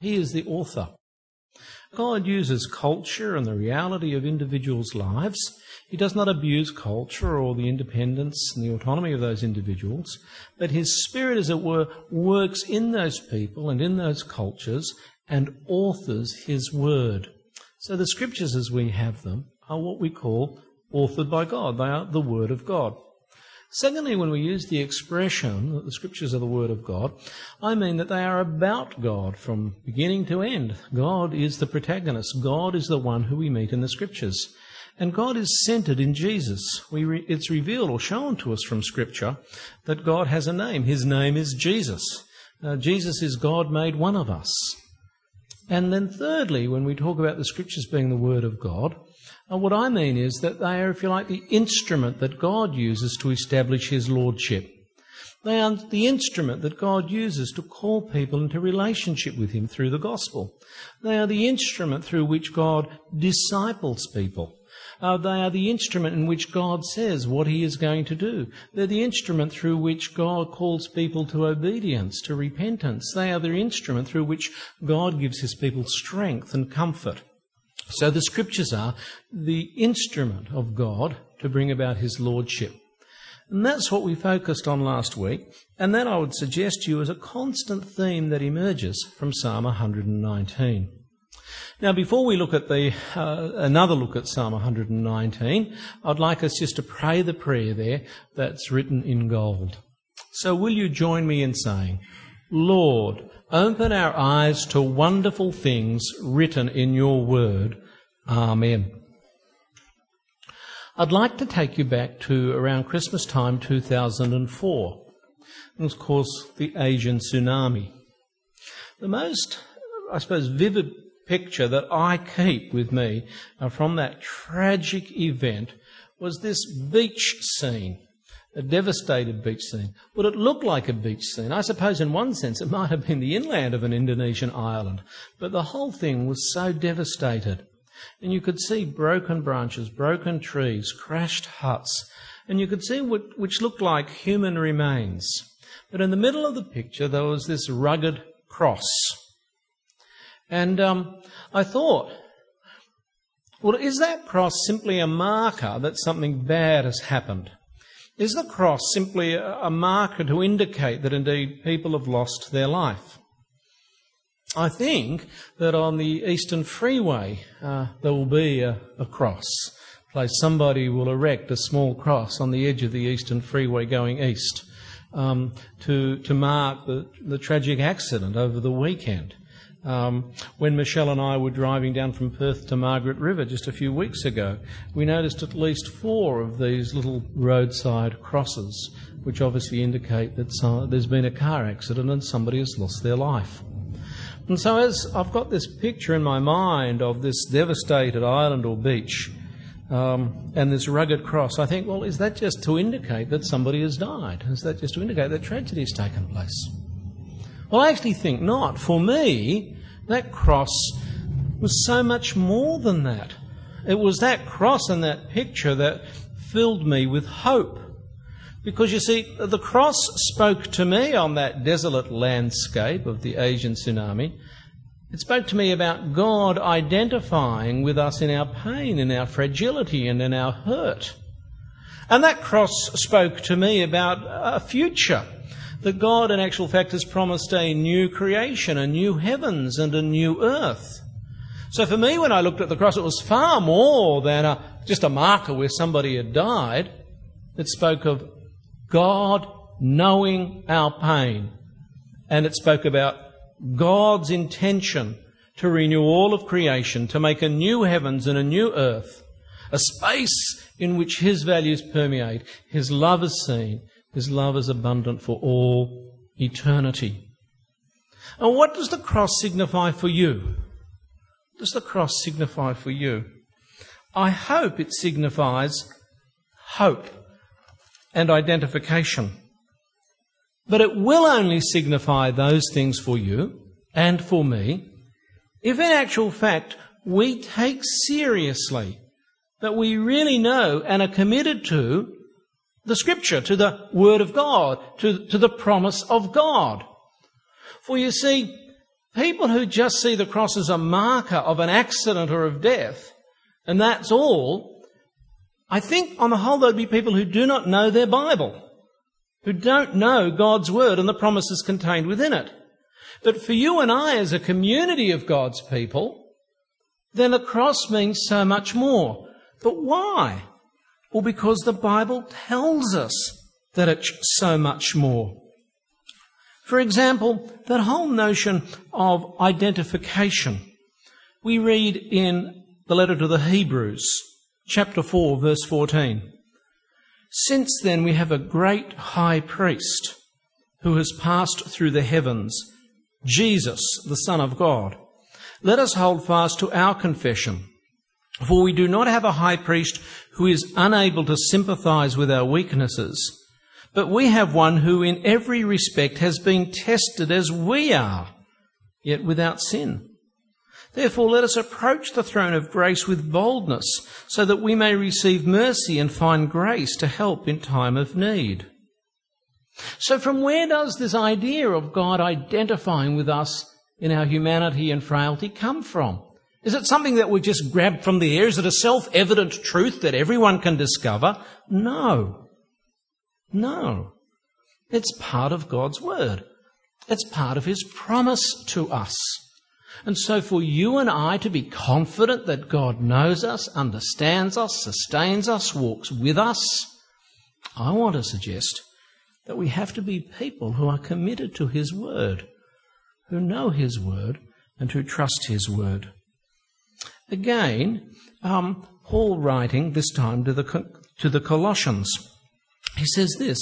He is the author. God uses culture and the reality of individuals' lives. He does not abuse culture or the independence and the autonomy of those individuals, but His Spirit, as it were, works in those people and in those cultures and authors His Word. So the Scriptures as we have them are what we call authored by God. They are the Word of God. Secondly, when we use the expression that the scriptures are the Word of God, I mean that they are about God from beginning to end. God is the protagonist. God is the one who we meet in the scriptures. And God is centered in Jesus. Re- it's revealed or shown to us from scripture that God has a name. His name is Jesus. Uh, Jesus is God made one of us. And then thirdly, when we talk about the scriptures being the Word of God, and what I mean is that they are, if you like, the instrument that God uses to establish His Lordship. They are the instrument that God uses to call people into relationship with Him through the gospel. They are the instrument through which God disciples people. Uh, they are the instrument in which God says what He is going to do. They're the instrument through which God calls people to obedience, to repentance. They are the instrument through which God gives His people strength and comfort. So the scriptures are the instrument of God to bring about his lordship. And that's what we focused on last week, and that I would suggest to you is a constant theme that emerges from Psalm 119. Now, before we look at the uh, another look at Psalm 119, I'd like us just to pray the prayer there that's written in gold. So, will you join me in saying, Lord, open our eyes to wonderful things written in your word. Amen. I'd like to take you back to around Christmas time 2004. It was, of course, the Asian tsunami. The most, I suppose, vivid picture that I keep with me uh, from that tragic event was this beach scene a devastated beach scene. Would it look like a beach scene? I suppose in one sense it might have been the inland of an Indonesian island, but the whole thing was so devastated. And you could see broken branches, broken trees, crashed huts, and you could see what, which looked like human remains. But in the middle of the picture there was this rugged cross. And um, I thought, well, is that cross simply a marker that something bad has happened? Is the cross simply a marker to indicate that indeed people have lost their life? I think that on the Eastern Freeway uh, there will be a, a cross. Place somebody will erect a small cross on the edge of the Eastern Freeway going east um, to to mark the, the tragic accident over the weekend. Um, when Michelle and I were driving down from Perth to Margaret River just a few weeks ago, we noticed at least four of these little roadside crosses, which obviously indicate that some, there's been a car accident and somebody has lost their life. And so, as I've got this picture in my mind of this devastated island or beach um, and this rugged cross, I think, well, is that just to indicate that somebody has died? Is that just to indicate that tragedy has taken place? Well, I actually think not. For me, that cross was so much more than that. It was that cross and that picture that filled me with hope. Because you see, the cross spoke to me on that desolate landscape of the Asian tsunami. It spoke to me about God identifying with us in our pain, in our fragility, and in our hurt. And that cross spoke to me about a future that God, in actual fact, has promised a new creation, a new heavens, and a new earth. So for me, when I looked at the cross, it was far more than a, just a marker where somebody had died. It spoke of God knowing our pain. And it spoke about God's intention to renew all of creation, to make a new heavens and a new earth, a space in which His values permeate, His love is seen, his love is abundant for all eternity. And what does the cross signify for you? What does the cross signify for you? I hope it signifies hope and identification. But it will only signify those things for you and for me if in actual fact we take seriously that we really know and are committed to the scripture, to the word of God, to, to the promise of God. For you see, People who just see the cross as a marker of an accident or of death, and that's all, I think on the whole there'd be people who do not know their Bible, who don't know God's Word and the promises contained within it. But for you and I as a community of God's people, then the cross means so much more. But why? Well, because the Bible tells us that it's so much more. For example, that whole notion of identification. We read in the letter to the Hebrews, chapter 4, verse 14. Since then we have a great high priest who has passed through the heavens, Jesus, the Son of God. Let us hold fast to our confession. For we do not have a high priest who is unable to sympathize with our weaknesses, but we have one who in every respect has been tested as we are, yet without sin. Therefore, let us approach the throne of grace with boldness, so that we may receive mercy and find grace to help in time of need. So, from where does this idea of God identifying with us in our humanity and frailty come from? Is it something that we just grabbed from the air? Is it a self-evident truth that everyone can discover? No. No. It's part of God's Word. It's part of His promise to us. And so for you and I to be confident that God knows us, understands us, sustains us, walks with us, I want to suggest that we have to be people who are committed to His Word, who know His Word, and who trust His Word. Again, um, Paul writing this time to the, to the Colossians, he says this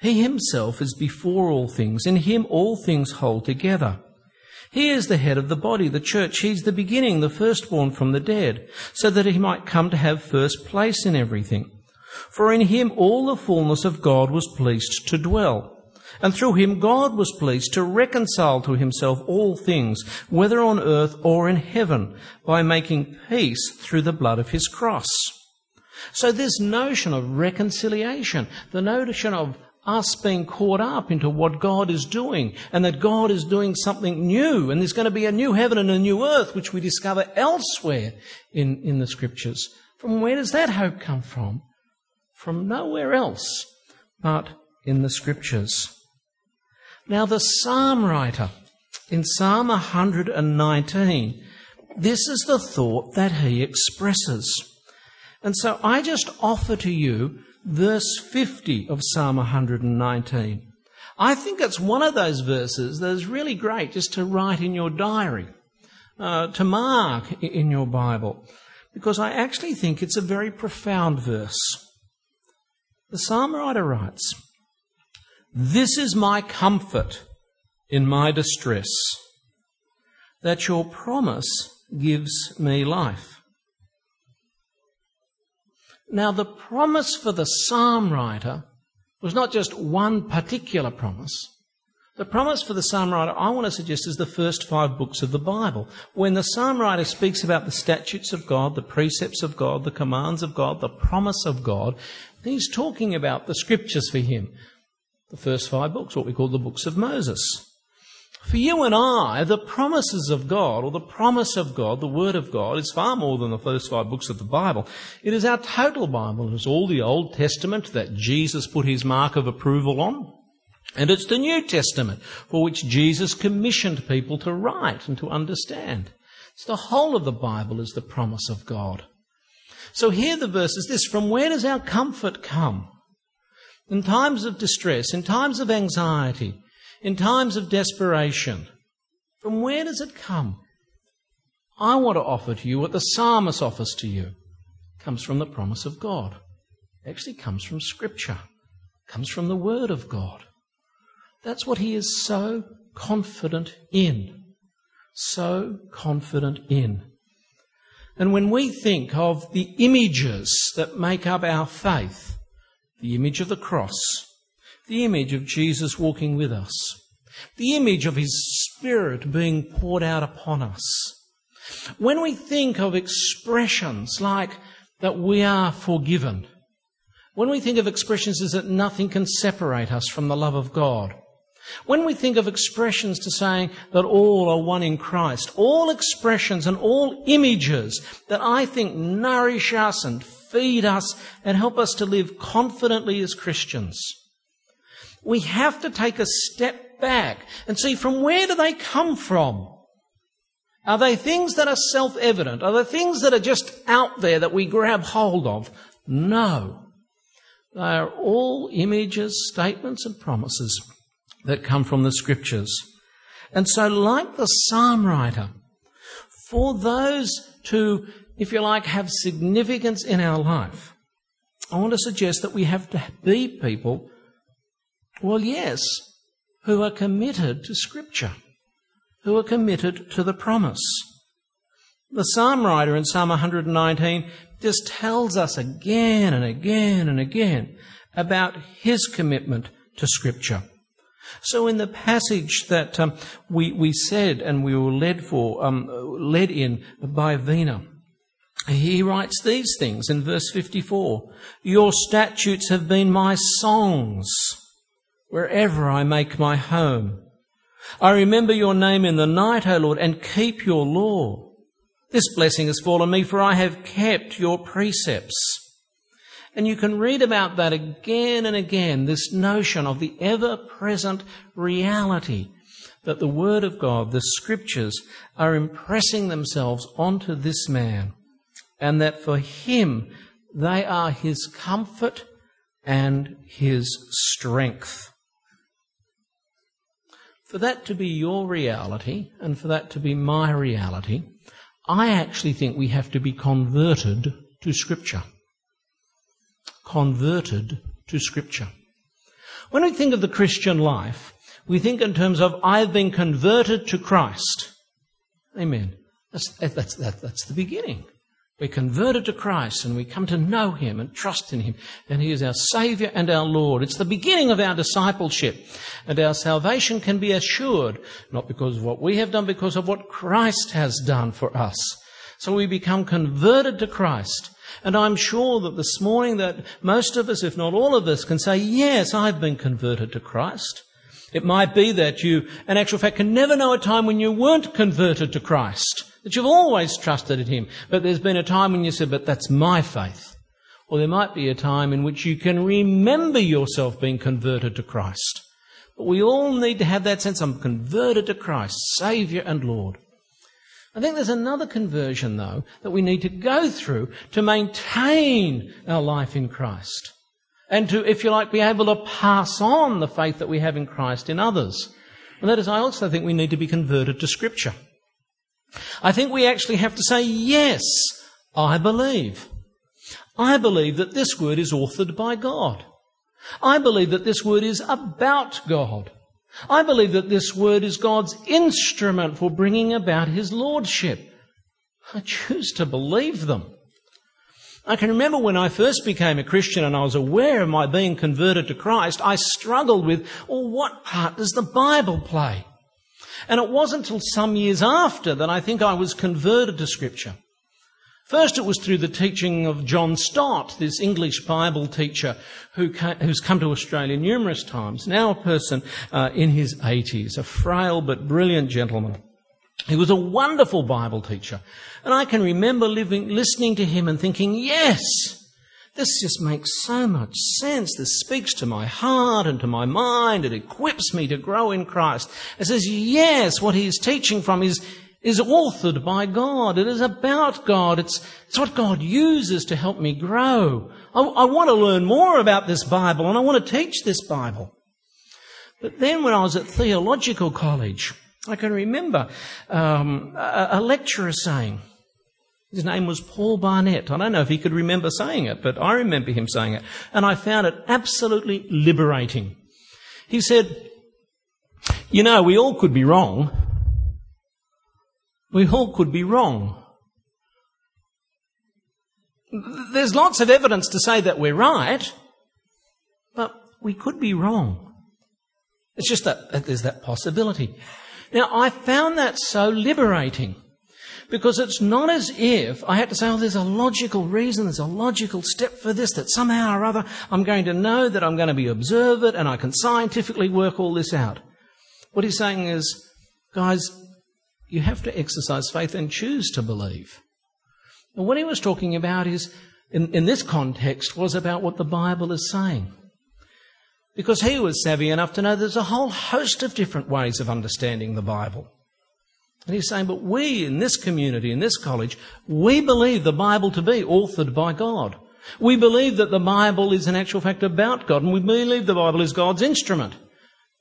He himself is before all things, in him all things hold together. He is the head of the body, the church. He's the beginning, the firstborn from the dead, so that he might come to have first place in everything. For in him all the fullness of God was pleased to dwell and through him God was pleased to reconcile to himself all things, whether on earth or in heaven, by making peace through the blood of his cross. So this notion of reconciliation, the notion of us being caught up into what God is doing and that God is doing something new and there's going to be a new heaven and a new earth which we discover elsewhere in, in the scriptures. From where does that hope come from? From nowhere else but in the scriptures. Now, the psalm writer in Psalm 119, this is the thought that he expresses. And so I just offer to you verse 50 of Psalm 119. I think it's one of those verses that is really great just to write in your diary, uh, to mark in your Bible, because I actually think it's a very profound verse. The psalm writer writes, this is my comfort in my distress, that your promise gives me life. Now, the promise for the psalm writer was not just one particular promise. The promise for the psalm writer, I want to suggest, is the first five books of the Bible. When the psalm writer speaks about the statutes of God, the precepts of God, the commands of God, the promise of God, he's talking about the scriptures for him the first five books, what we call the books of Moses. For you and I, the promises of God, or the promise of God, the Word of God, is far more than the first five books of the Bible. It is our total Bible. It's all the Old Testament that Jesus put his mark of approval on. And it's the New Testament for which Jesus commissioned people to write and to understand. It's the whole of the Bible is the promise of God. So here the verse is this, from where does our comfort come? In times of distress, in times of anxiety, in times of desperation, from where does it come? I want to offer to you what the psalmist offers to you. It comes from the promise of God. It actually comes from Scripture. It comes from the Word of God. That's what he is so confident in. So confident in. And when we think of the images that make up our faith, the image of the cross, the image of Jesus walking with us, the image of His Spirit being poured out upon us. When we think of expressions like that we are forgiven, when we think of expressions as that nothing can separate us from the love of God, When we think of expressions to saying that all are one in Christ, all expressions and all images that I think nourish us and feed us and help us to live confidently as Christians, we have to take a step back and see from where do they come from? Are they things that are self-evident? Are they things that are just out there that we grab hold of? No. They are all images, statements and promises that come from the scriptures. And so like the psalm writer, for those to, if you like, have significance in our life, I want to suggest that we have to be people, well, yes, who are committed to scripture, who are committed to the promise. The psalm writer in Psalm 119 just tells us again and again and again about his commitment to scripture. So in the passage that um, we, we said and we were led for, um, led in by Vina, he writes these things in verse 54. Your statutes have been my songs wherever I make my home. I remember your name in the night, O Lord, and keep your law. This blessing has fallen me, for I have kept your precepts. And you can read about that again and again, this notion of the ever present reality that the Word of God, the Scriptures, are impressing themselves onto this man, and that for him they are his comfort and his strength. For that to be your reality, and for that to be my reality, I actually think we have to be converted to Scripture converted to Scripture. When we think of the Christian life, we think in terms of, I've been converted to Christ. Amen. That's, that's, that, that's the beginning. We're converted to Christ and we come to know Him and trust in Him. And He is our Saviour and our Lord. It's the beginning of our discipleship. And our salvation can be assured, not because of what we have done, because of what Christ has done for us. So we become converted to Christ. And I'm sure that this morning that most of us, if not all of us, can say, yes, I've been converted to Christ. It might be that you, in actual fact, can never know a time when you weren't converted to Christ, that you've always trusted in Him, but there's been a time when you said, but that's my faith. Or there might be a time in which you can remember yourself being converted to Christ. But we all need to have that sense, I'm converted to Christ, Saviour and Lord. I think there's another conversion, though, that we need to go through to maintain our life in Christ. And to, if you like, be able to pass on the faith that we have in Christ in others. And that is, I also think we need to be converted to Scripture. I think we actually have to say, yes, I believe. I believe that this word is authored by God. I believe that this word is about God. I believe that this word is God's instrument for bringing about His Lordship. I choose to believe them. I can remember when I first became a Christian and I was aware of my being converted to Christ, I struggled with, well, what part does the Bible play? And it wasn't until some years after that I think I was converted to Scripture. First, it was through the teaching of John Stott, this English Bible teacher who who's come to Australia numerous times, now a person uh, in his 80s, a frail but brilliant gentleman. He was a wonderful Bible teacher. And I can remember living, listening to him and thinking, yes, this just makes so much sense. This speaks to my heart and to my mind. It equips me to grow in Christ. It says, yes, what he is teaching from is is authored by God. It is about God. It's, it's what God uses to help me grow. I, I want to learn more about this Bible and I want to teach this Bible. But then when I was at theological college, I can remember um, a, a lecturer saying, his name was Paul Barnett. I don't know if he could remember saying it, but I remember him saying it. And I found it absolutely liberating. He said, you know, we all could be wrong, we all could be wrong. There's lots of evidence to say that we're right, but we could be wrong. It's just that there's that possibility. Now, I found that so liberating because it's not as if I had to say, oh, there's a logical reason, there's a logical step for this, that somehow or other I'm going to know that I'm going to be observant and I can scientifically work all this out. What he's saying is, guys, you have to exercise faith and choose to believe. And what he was talking about is, in, in this context, was about what the Bible is saying. Because he was savvy enough to know there's a whole host of different ways of understanding the Bible. And he's saying, but we in this community, in this college, we believe the Bible to be authored by God. We believe that the Bible is an actual fact about God, and we believe the Bible is God's instrument.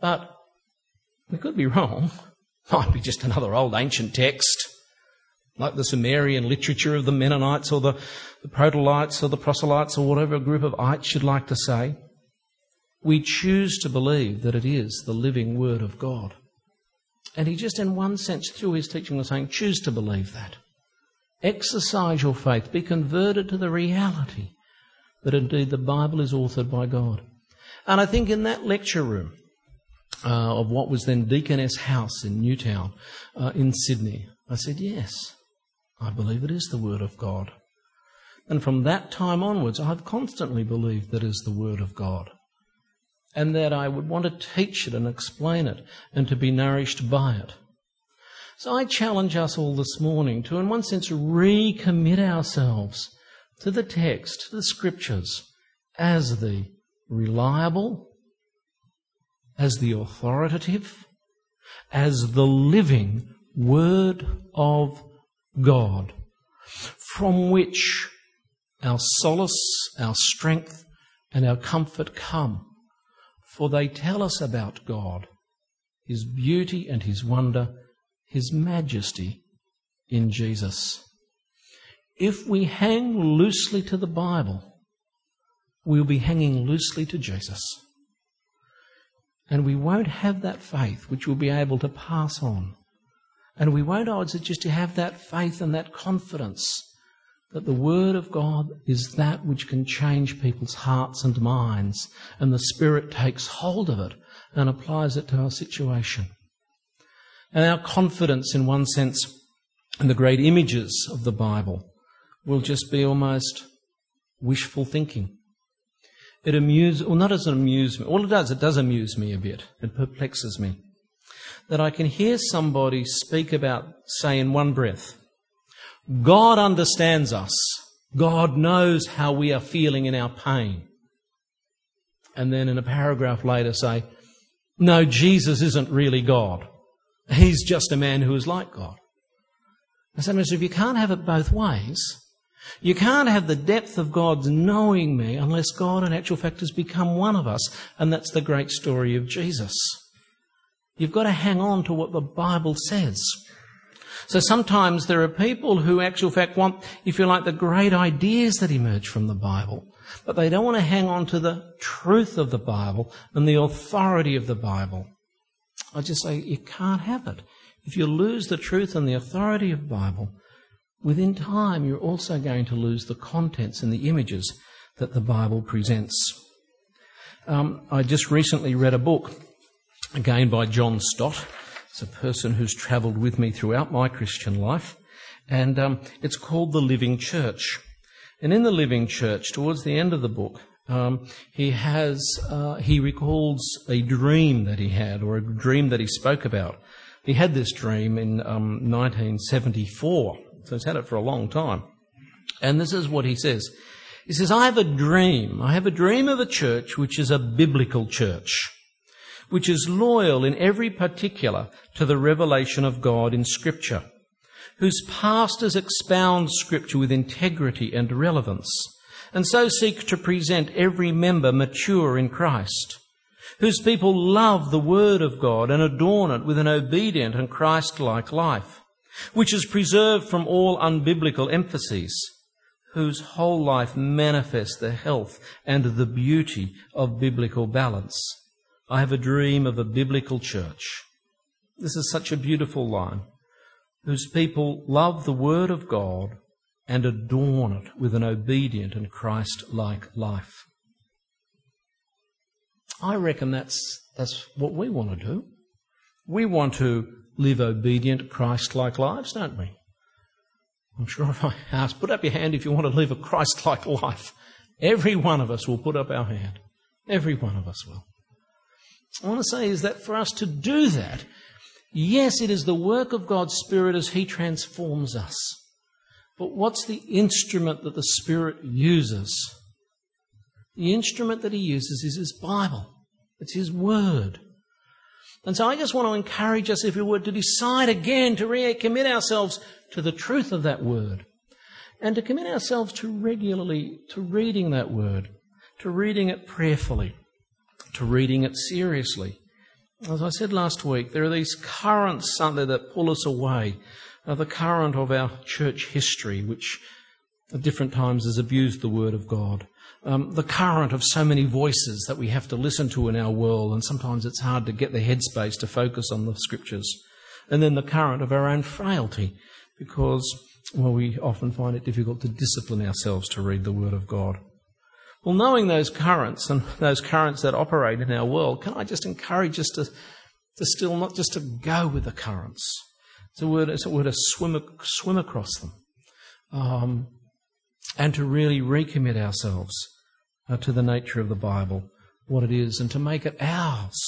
But we could be wrong. Might be just another old ancient text, like the Sumerian literature of the Mennonites or the, the Protelites or the proselytes or whatever group of ites should like to say. We choose to believe that it is the living Word of God. And he just, in one sense, through his teaching, was saying, choose to believe that. Exercise your faith. Be converted to the reality that indeed the Bible is authored by God. And I think in that lecture room uh, of what was then Deaconess House in Newtown uh, in Sydney, I said, yes, I believe it is the Word of God. And from that time onwards, I've constantly believed that is the Word of God and that I would want to teach it and explain it and to be nourished by it. So I challenge us all this morning to, in one sense, recommit ourselves to the text, to the scriptures, as the reliable, as the authoritative, as the living Word of God, from which our solace, our strength, and our comfort come for they tell us about God, His beauty and His wonder, His majesty in Jesus. If we hang loosely to the Bible, we'll be hanging loosely to Jesus. And we won't have that faith which we'll be able to pass on. And we won't, odds it just to have that faith and that confidence that the Word of God is that which can change people's hearts and minds, and the Spirit takes hold of it and applies it to our situation. And our confidence, in one sense, in the great images of the Bible will just be almost wishful thinking. It amuses, well, not as an amusement. All it does, it does amuse me a bit. It perplexes me. That I can hear somebody speak about, say, in one breath, God understands us. God knows how we are feeling in our pain. And then in a paragraph later say, no, Jesus isn't really God. He's just a man who is like God. I said, if you can't have it both ways, you can't have the depth of God's knowing me unless God in actual fact has become one of us. And that's the great story of Jesus. You've got to hang on to what the Bible says. So sometimes there are people who actual fact want, if you like, the great ideas that emerge from the Bible, but they don't want to hang on to the truth of the Bible and the authority of the Bible. I just say you can't have it. If you lose the truth and the authority of the Bible, within time you're also going to lose the contents and the images that the Bible presents. Um, I just recently read a book, again by John Stott, it's a person who's travelled with me throughout my Christian life, and um, it's called The Living Church. And in The Living Church, towards the end of the book, um, he has uh, he recalls a dream that he had, or a dream that he spoke about. He had this dream in um, 1974, so he's had it for a long time. And this is what he says. He says, I have a dream. I have a dream of a church which is a biblical church which is loyal in every particular to the revelation of God in Scripture, whose pastors expound Scripture with integrity and relevance, and so seek to present every member mature in Christ, whose people love the Word of God and adorn it with an obedient and Christ-like life, which is preserved from all unbiblical emphases, whose whole life manifests the health and the beauty of biblical balance I have a dream of a biblical church. This is such a beautiful line. Whose people love the Word of God and adorn it with an obedient and Christ like life. I reckon that's, that's what we want to do. We want to live obedient, Christ like lives, don't we? I'm sure if I ask, put up your hand if you want to live a Christ like life. Every one of us will put up our hand. Every one of us will. I want to say is that for us to do that, yes, it is the work of God's Spirit as He transforms us. But what's the instrument that the Spirit uses? The instrument that He uses is His Bible. It's His Word. And so I just want to encourage us, if we were, to decide again to recommit ourselves to the truth of that Word. And to commit ourselves to regularly to reading that Word, to reading it prayerfully, to reading it seriously. As I said last week, there are these currents something that pull us away. Uh, the current of our church history, which at different times has abused the Word of God um, the current of so many voices that we have to listen to in our world, and sometimes it's hard to get the headspace to focus on the scriptures. And then the current of our own frailty, because, well, we often find it difficult to discipline ourselves to read the Word of God. Well, knowing those currents and those currents that operate in our world, can I just encourage us to, to still not just to go with the currents? It's a word, it's a word to swim, swim across them. Um, and to really recommit ourselves uh, to the nature of the Bible, what it is, and to make it ours,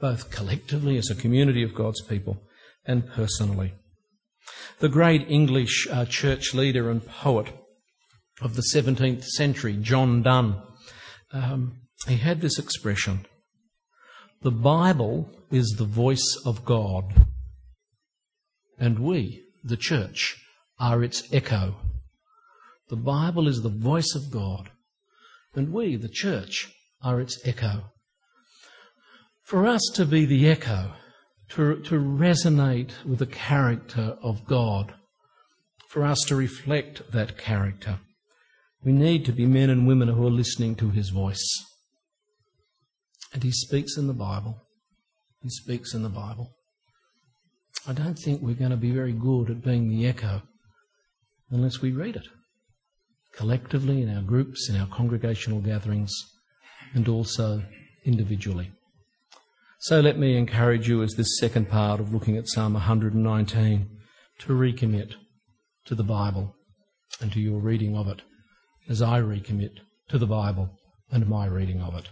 both collectively as a community of God's people and personally. The great English uh, church leader and poet of the 17th century, John Donne, um, he had this expression The Bible is the voice of God, and we, the church, are its echo. The Bible is the voice of God, and we, the church, are its echo. For us to be the echo, to, to resonate with the character of God, for us to reflect that character, we need to be men and women who are listening to his voice. And he speaks in the Bible. He speaks in the Bible. I don't think we're going to be very good at being the echo unless we read it collectively in our groups, in our congregational gatherings, and also individually. So let me encourage you as this second part of looking at Psalm 119 to recommit to the Bible and to your reading of it as I recommit to the Bible and my reading of it.